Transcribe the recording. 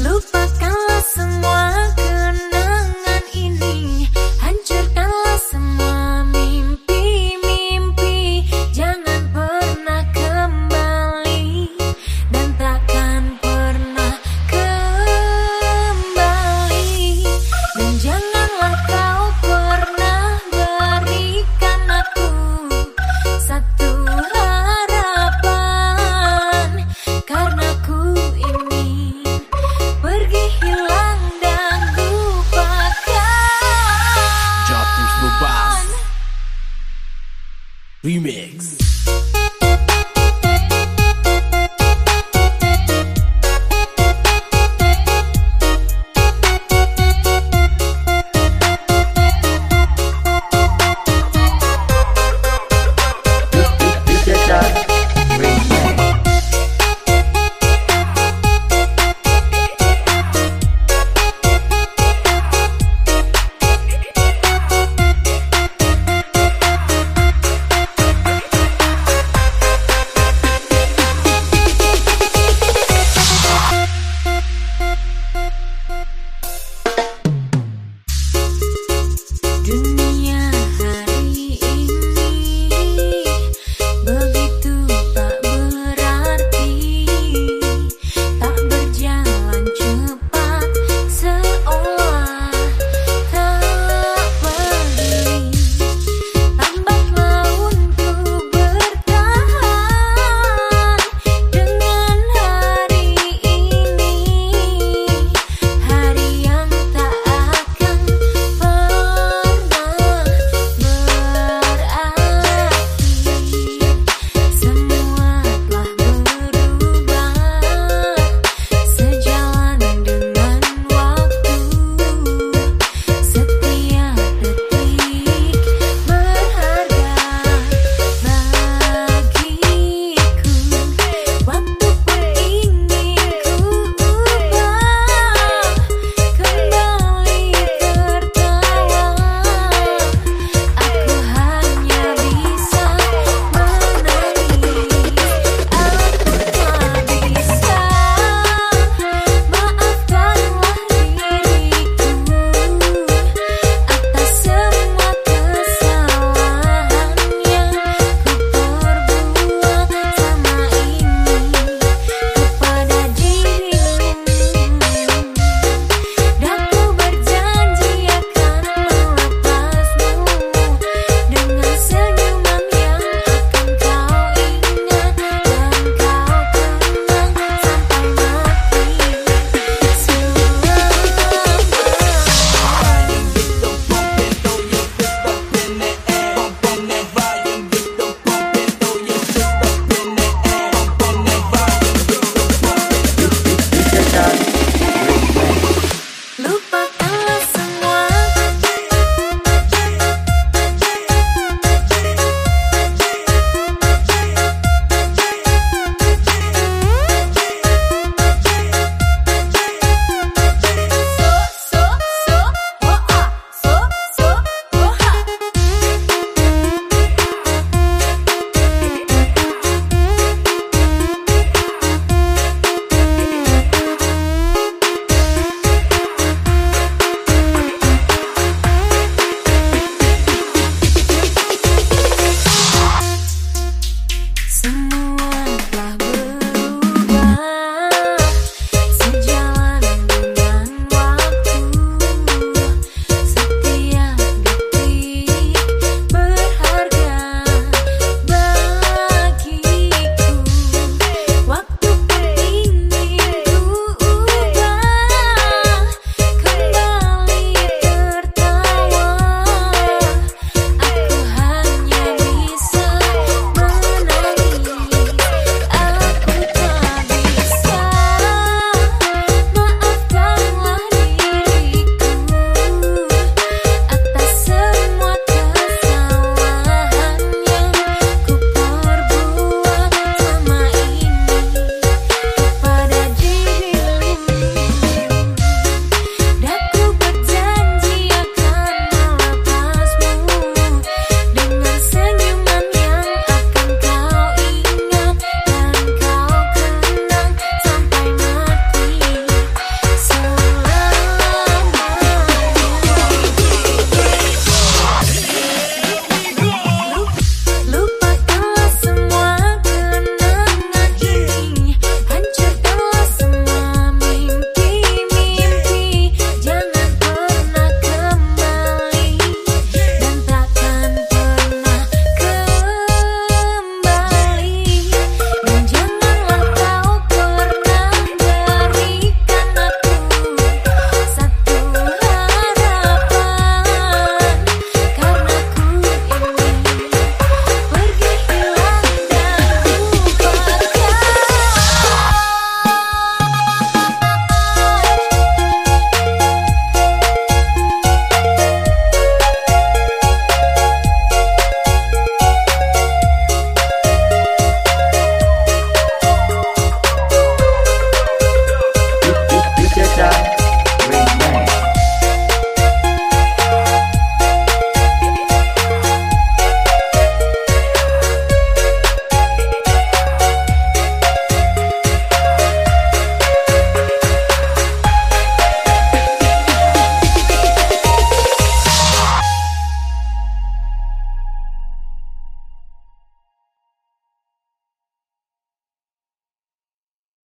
Look Remix.